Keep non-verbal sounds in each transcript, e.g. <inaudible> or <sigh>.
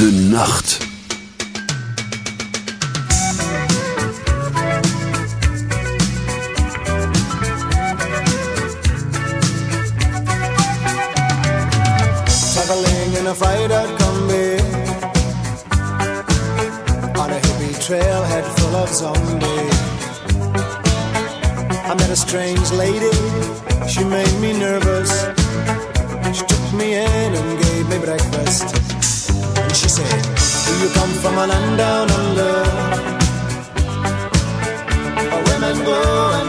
De nacht. Traveling in a freighter combi On a hippie trailhead full of zombies. I met a strange lady, she made me nervous. She took me in and gave me breakfast said, Do you come from a land down under? Where women go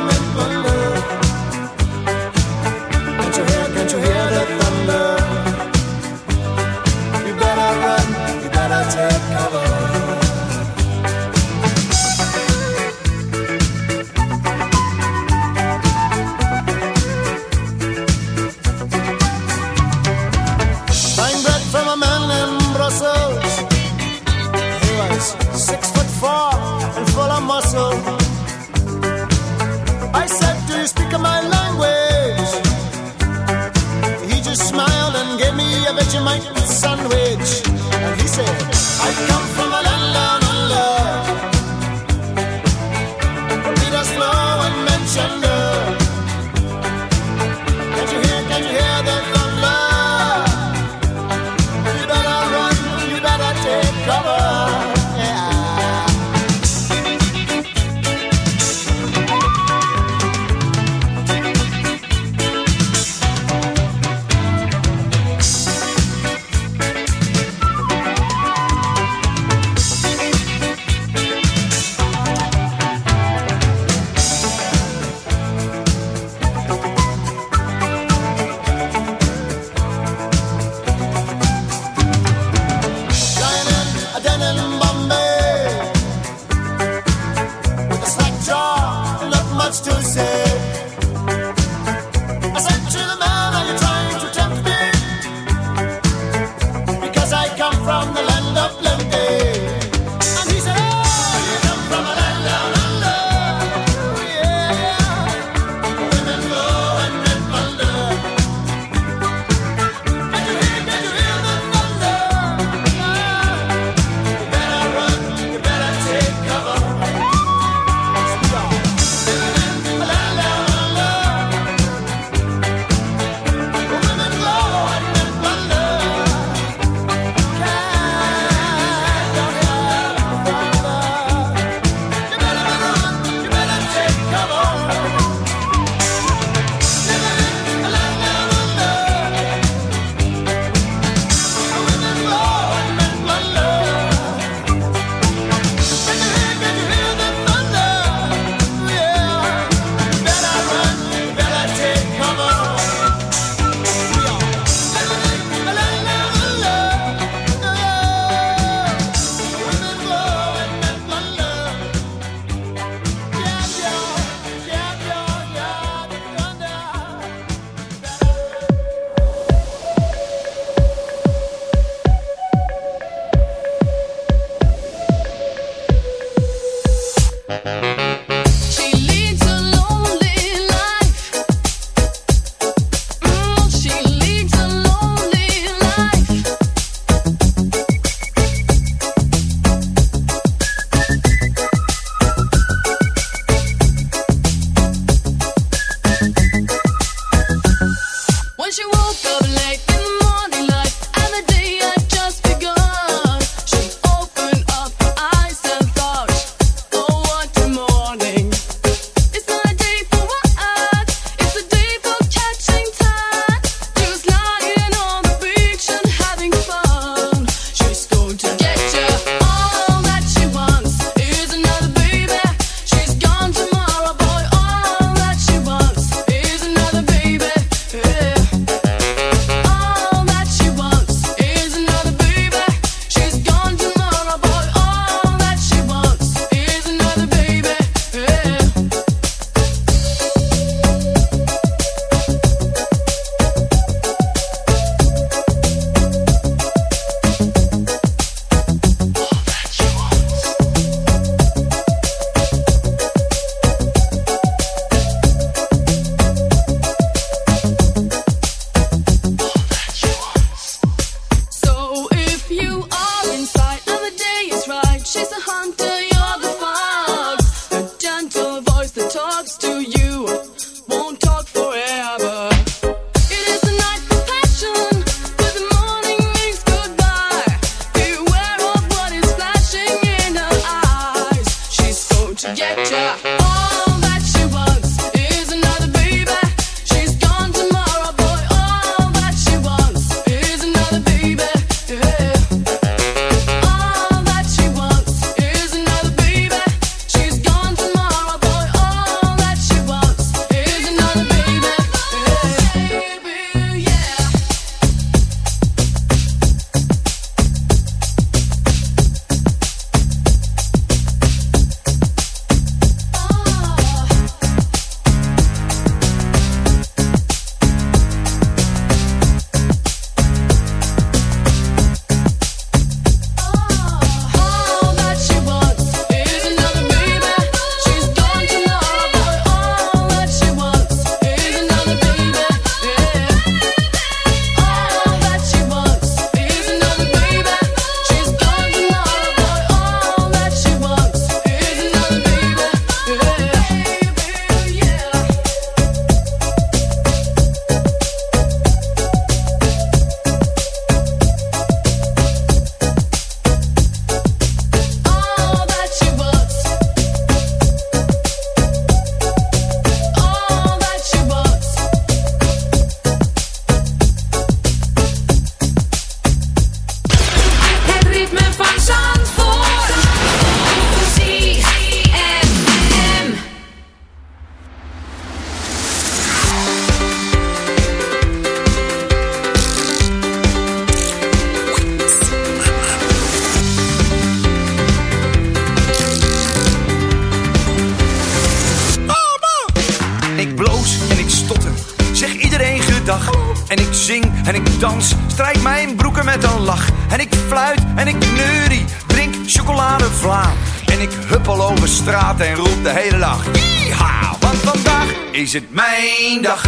is het mijn dag.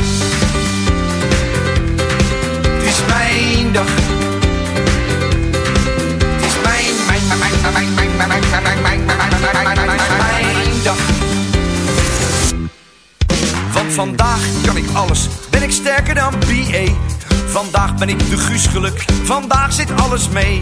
Het is mijn dag. Het is mijn, mijn, mijn, mijn, mijn, mijn, mijn, mijn, mijn, mijn, mijn, mijn, mijn dag. Want vandaag kan ik alles, ben ik sterker dan BA. Vandaag ben ik de Guus geluk, vandaag zit alles mee.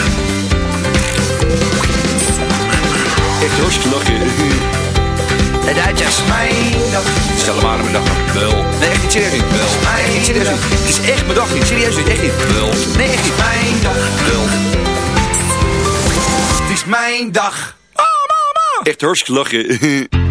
Echt hartstikke lachen. De Duitsers. Mijn dag. Stel hem aan mijn dag. Wel. Nee, echt niet serieus. Wel. Nee, niet serieus. Het is echt mijn dag niet. Serieus niet. Echt niet. Wel. Nee, echt niet. Mijn dag. Wel. Het is mijn dag. Oh, mama. Echt hartstikke lachen. <laughs>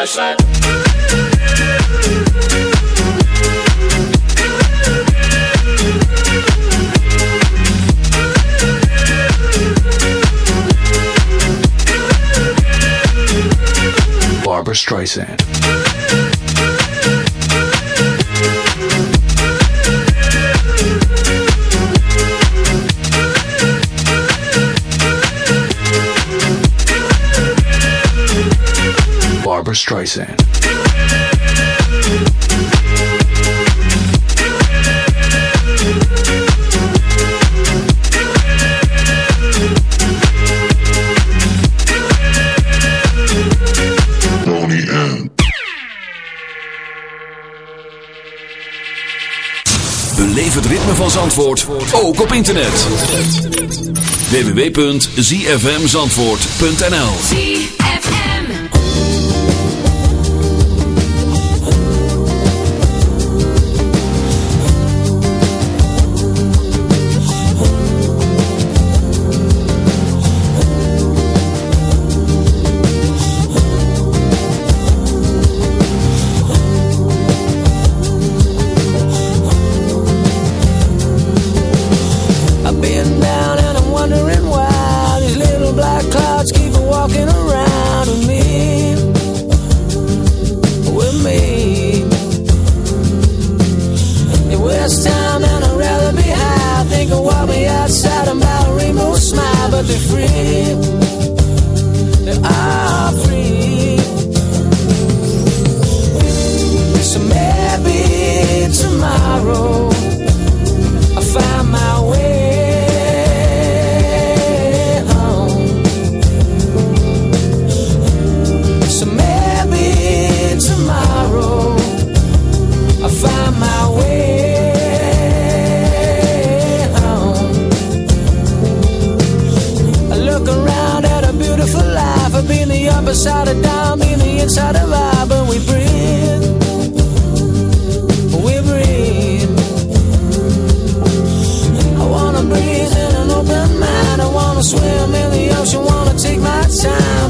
Barbra Barbra Streisand. Boney M. Beleef het ritme van Zandvoort ook op internet. www.zfmzandvoort.nl walking around with me, with me. It was time and I'd rather be high. Think of what me outside about a rainbow smile, but they're free. Been the upper side of down, been the inside of I, but we breathe. We breathe. I wanna breathe in an open mind. I wanna swim in the ocean. Wanna take my time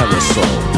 and the.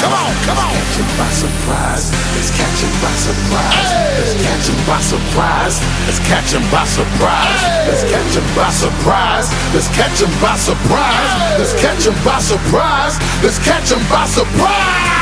Come on, come on. Catch him by surprise. Let's catch him by surprise. Hey. Let's catch him by surprise. Let's catch him by surprise. Hey. Let's catch him by surprise. Let's catch him by surprise. Hey. Let's catch him by surprise. Let's catch him by surprise.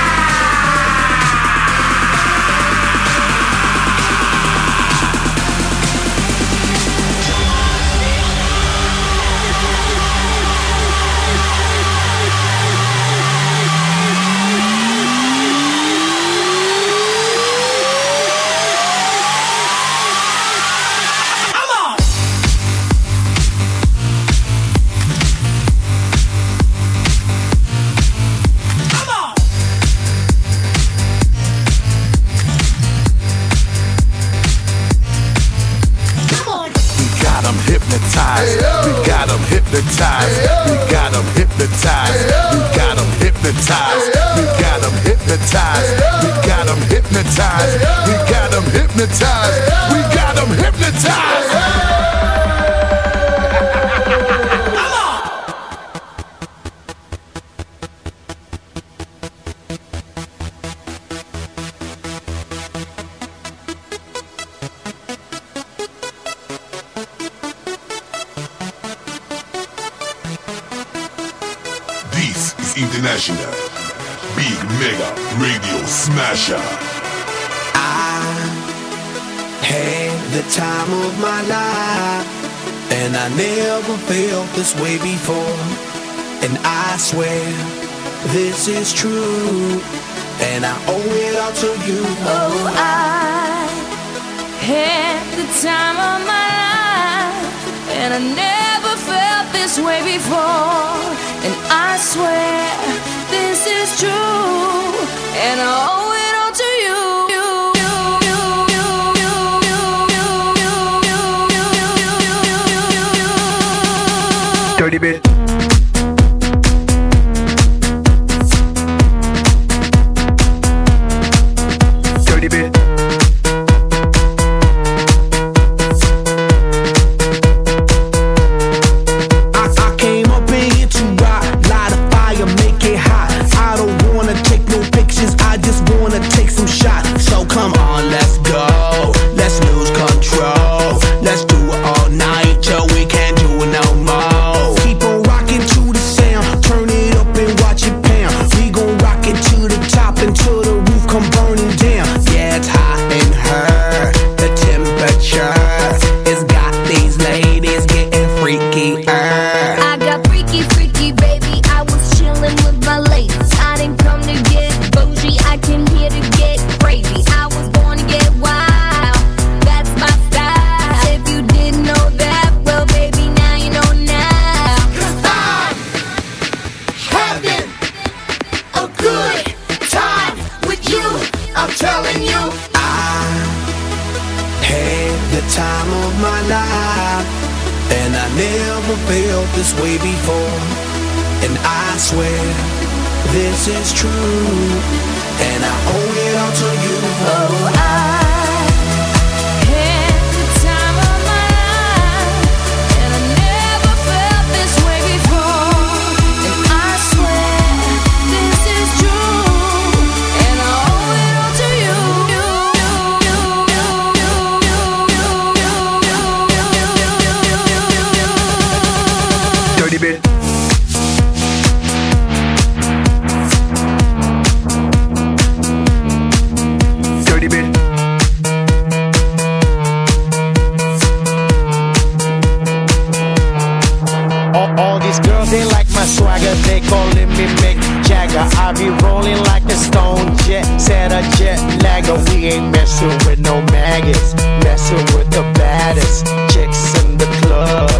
my swagger, they callin' me Mick Jagger. I be rollin' like a stone jet, set a jet lagger. We ain't messin' with no maggots, messin' with the baddest chicks in the club.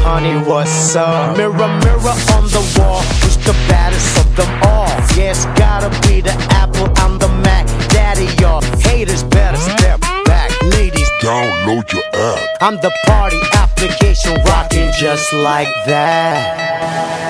Honey, what's up? Mirror, mirror on the wall, who's the baddest of them all? Yeah, it's gotta be the Apple, I'm the Mac. Daddy, y'all haters better step back. Ladies, download your app. I'm the party application rockin' just like that.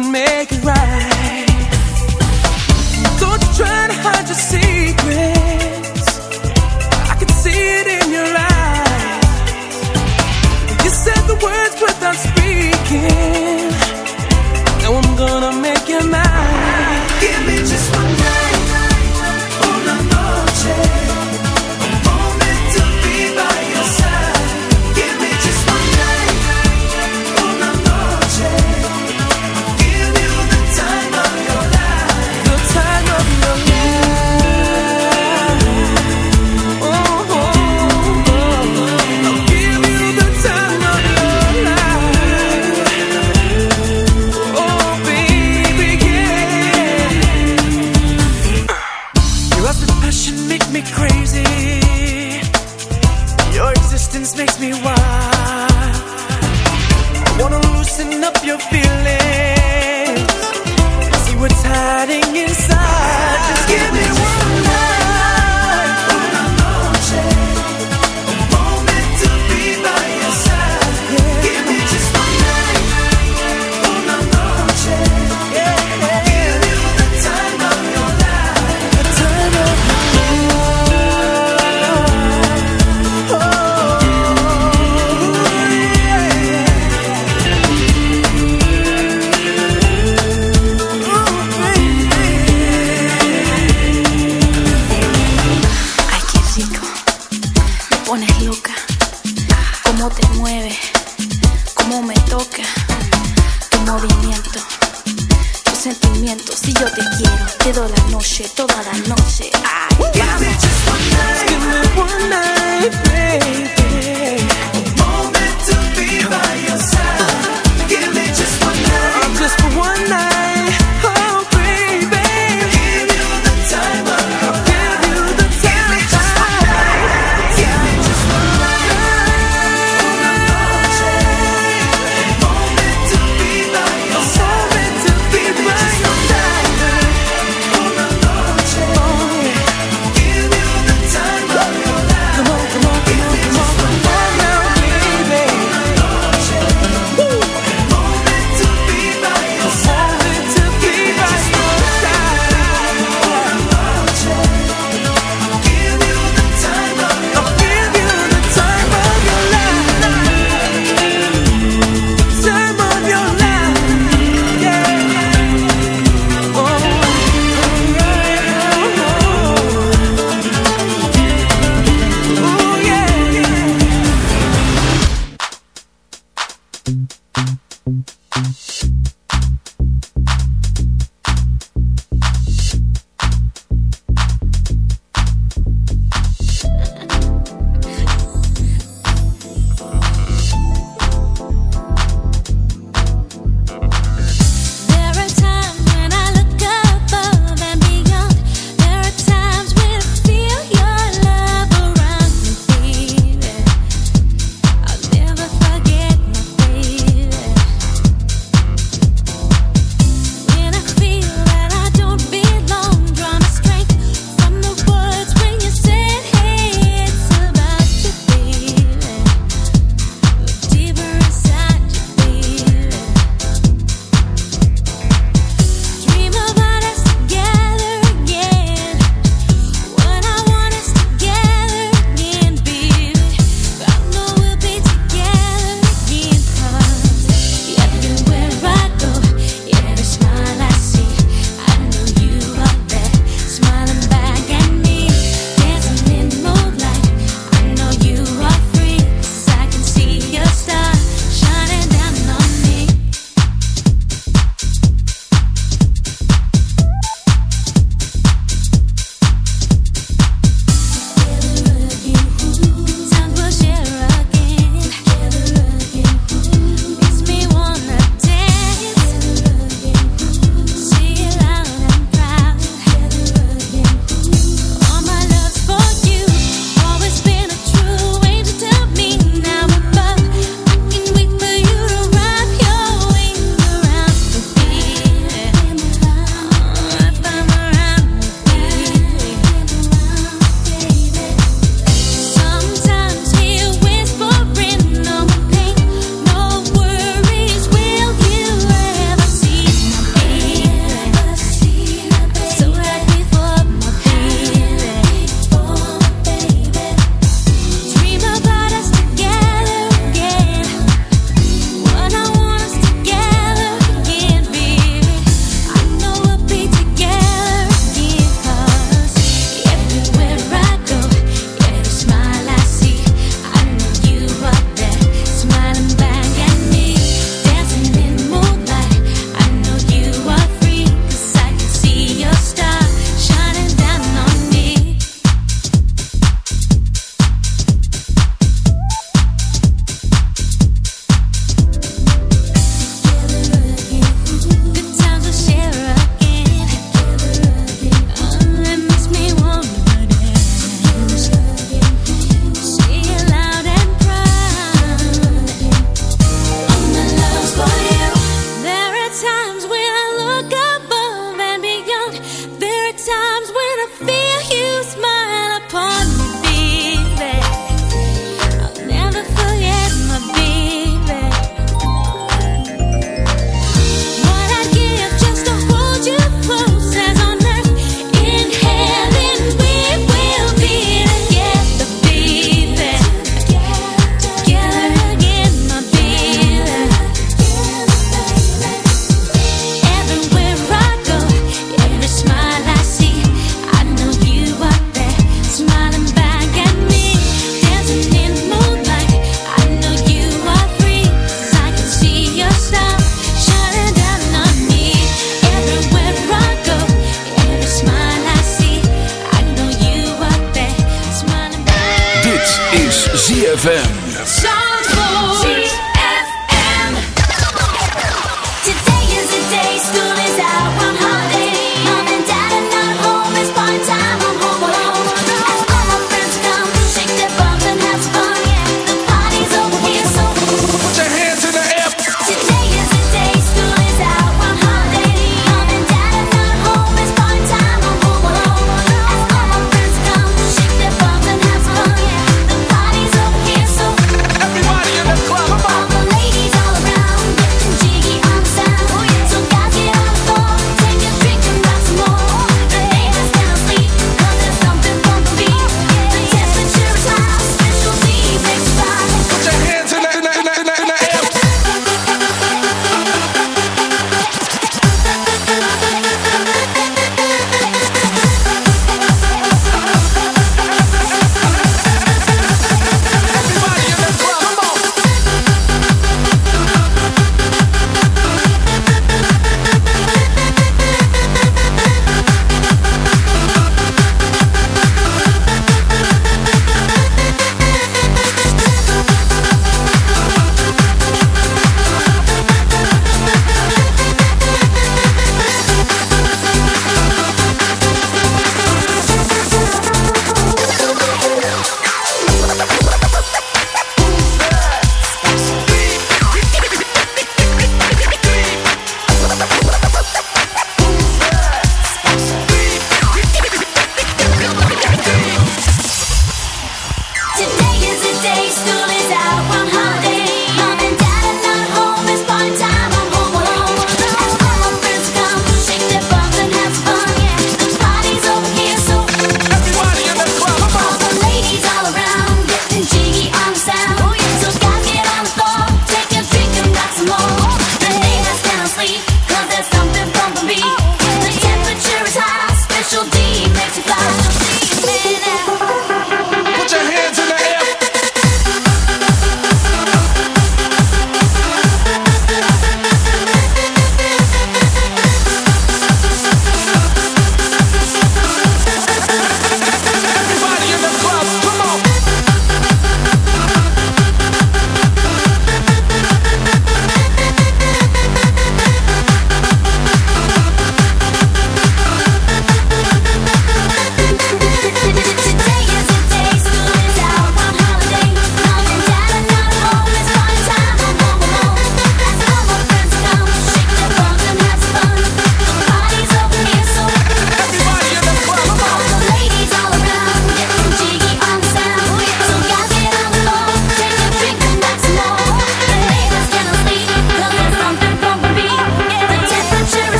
can make it you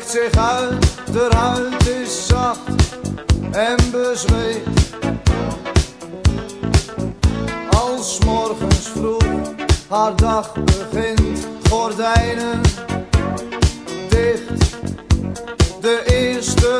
strekt zich uit, de huid is zacht en bezweet. Als morgens vroeg haar dag begint, gordijnen dicht, de eerste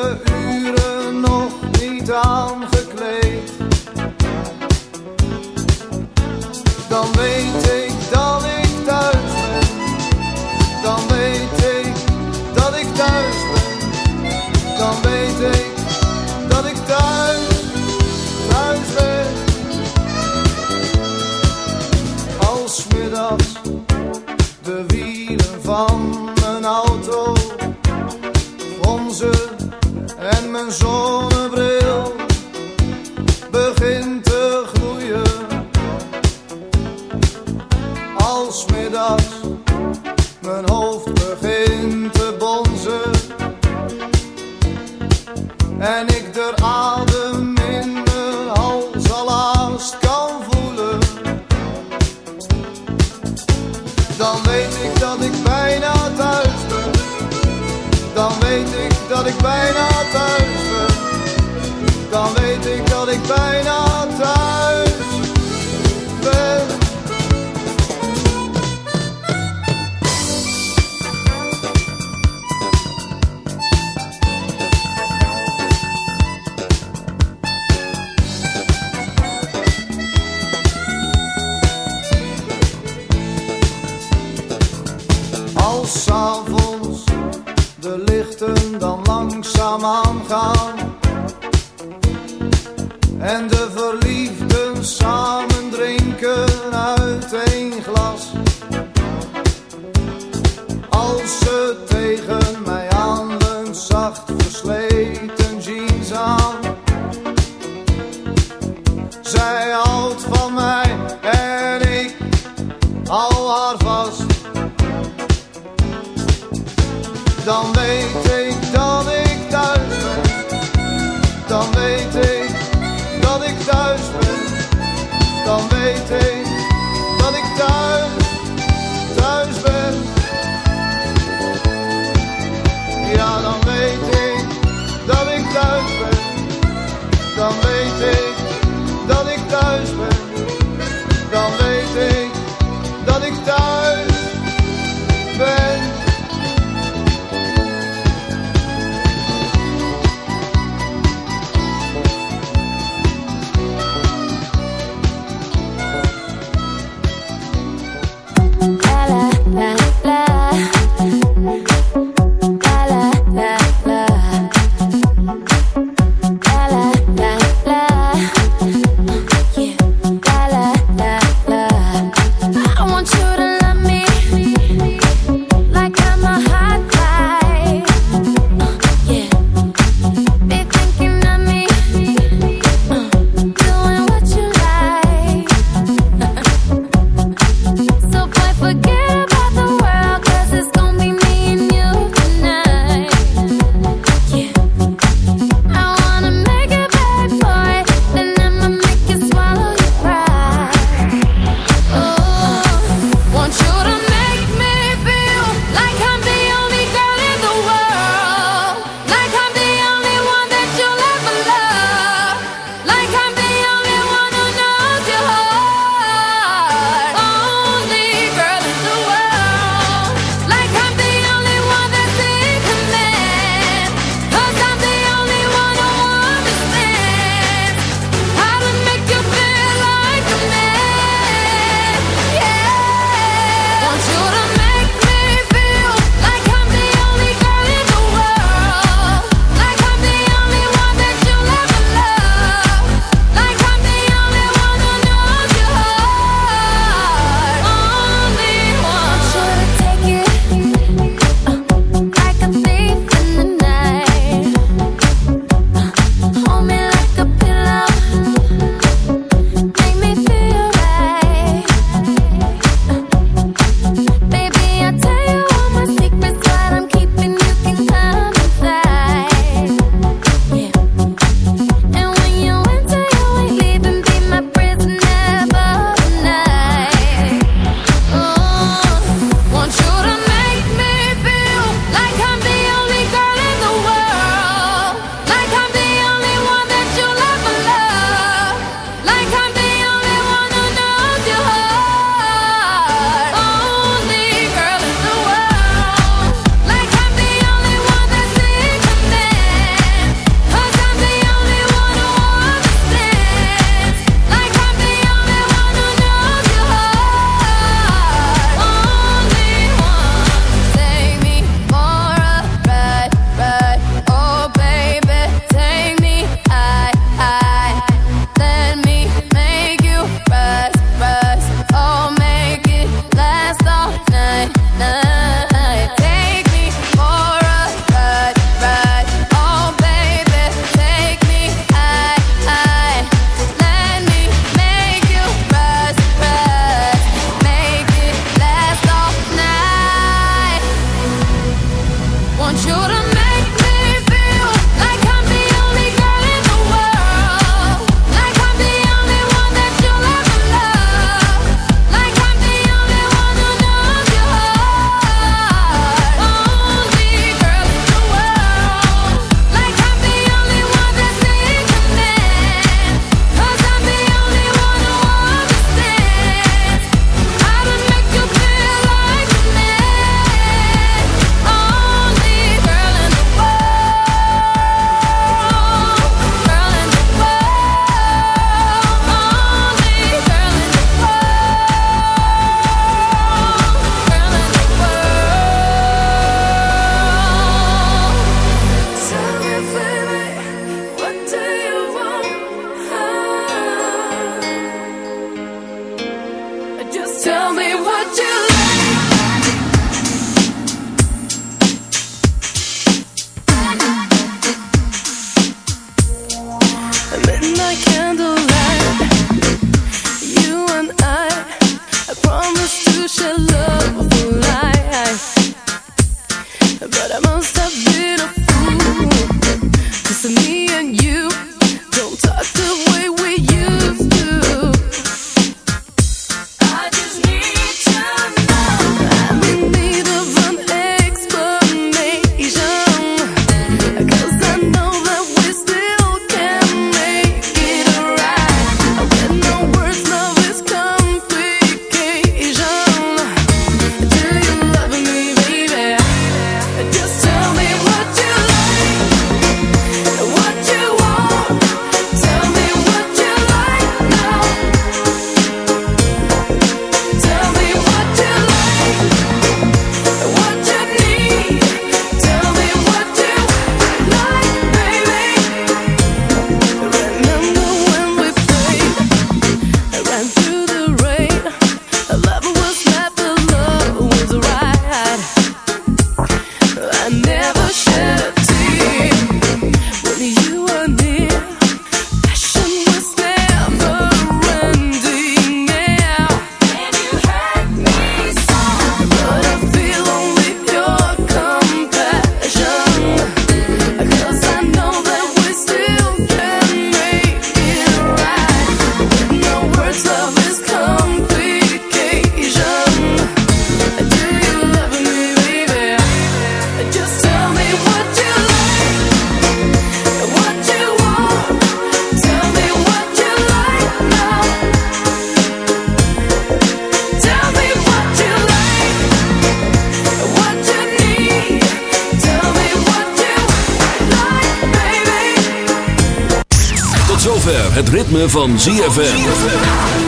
van ZFM.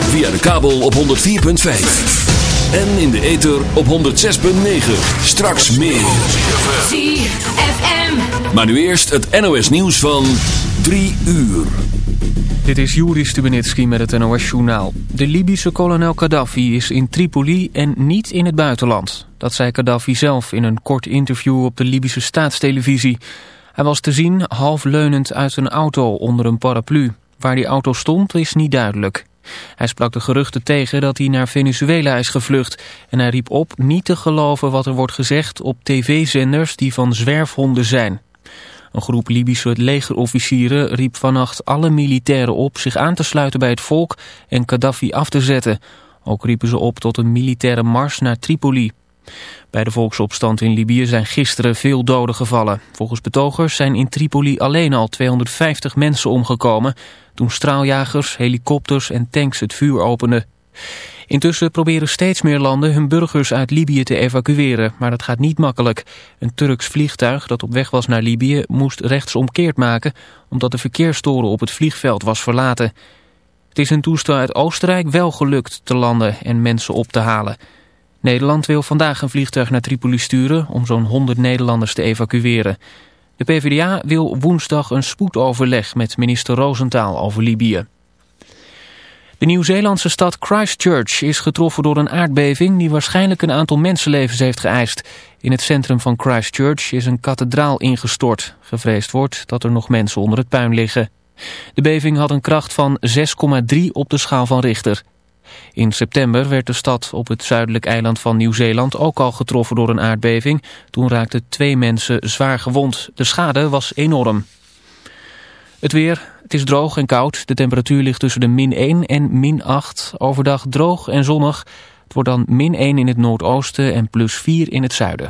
Via de kabel op 104.5. En in de ether op 106.9. Straks meer. ZFM. Maar nu eerst het NOS nieuws van 3 uur. Dit is Juri Stubenitski met het NOS-journaal. De Libische kolonel Gaddafi is in Tripoli en niet in het buitenland. Dat zei Gaddafi zelf in een kort interview op de Libische staatstelevisie. Hij was te zien half leunend uit een auto onder een paraplu. Waar die auto stond is niet duidelijk. Hij sprak de geruchten tegen dat hij naar Venezuela is gevlucht... en hij riep op niet te geloven wat er wordt gezegd op tv-zenders die van zwerfhonden zijn. Een groep Libische legerofficieren riep vannacht alle militairen op zich aan te sluiten bij het volk en Gaddafi af te zetten. Ook riepen ze op tot een militaire mars naar Tripoli. Bij de volksopstand in Libië zijn gisteren veel doden gevallen. Volgens betogers zijn in Tripoli alleen al 250 mensen omgekomen... toen straaljagers, helikopters en tanks het vuur openden. Intussen proberen steeds meer landen hun burgers uit Libië te evacueren, maar dat gaat niet makkelijk. Een Turks vliegtuig dat op weg was naar Libië moest rechtsomkeerd maken omdat de verkeerstoren op het vliegveld was verlaten. Het is een toestel uit Oostenrijk wel gelukt te landen en mensen op te halen. Nederland wil vandaag een vliegtuig naar Tripoli sturen om zo'n 100 Nederlanders te evacueren. De PvdA wil woensdag een spoedoverleg met minister Roosentaal over Libië. De Nieuw-Zeelandse stad Christchurch is getroffen door een aardbeving die waarschijnlijk een aantal mensenlevens heeft geëist. In het centrum van Christchurch is een kathedraal ingestort. Gevreesd wordt dat er nog mensen onder het puin liggen. De beving had een kracht van 6,3 op de schaal van Richter. In september werd de stad op het zuidelijk eiland van Nieuw-Zeeland ook al getroffen door een aardbeving. Toen raakten twee mensen zwaar gewond. De schade was enorm. Het weer, het is droog en koud. De temperatuur ligt tussen de min 1 en min 8. Overdag droog en zonnig. Het wordt dan min 1 in het noordoosten en plus 4 in het zuiden.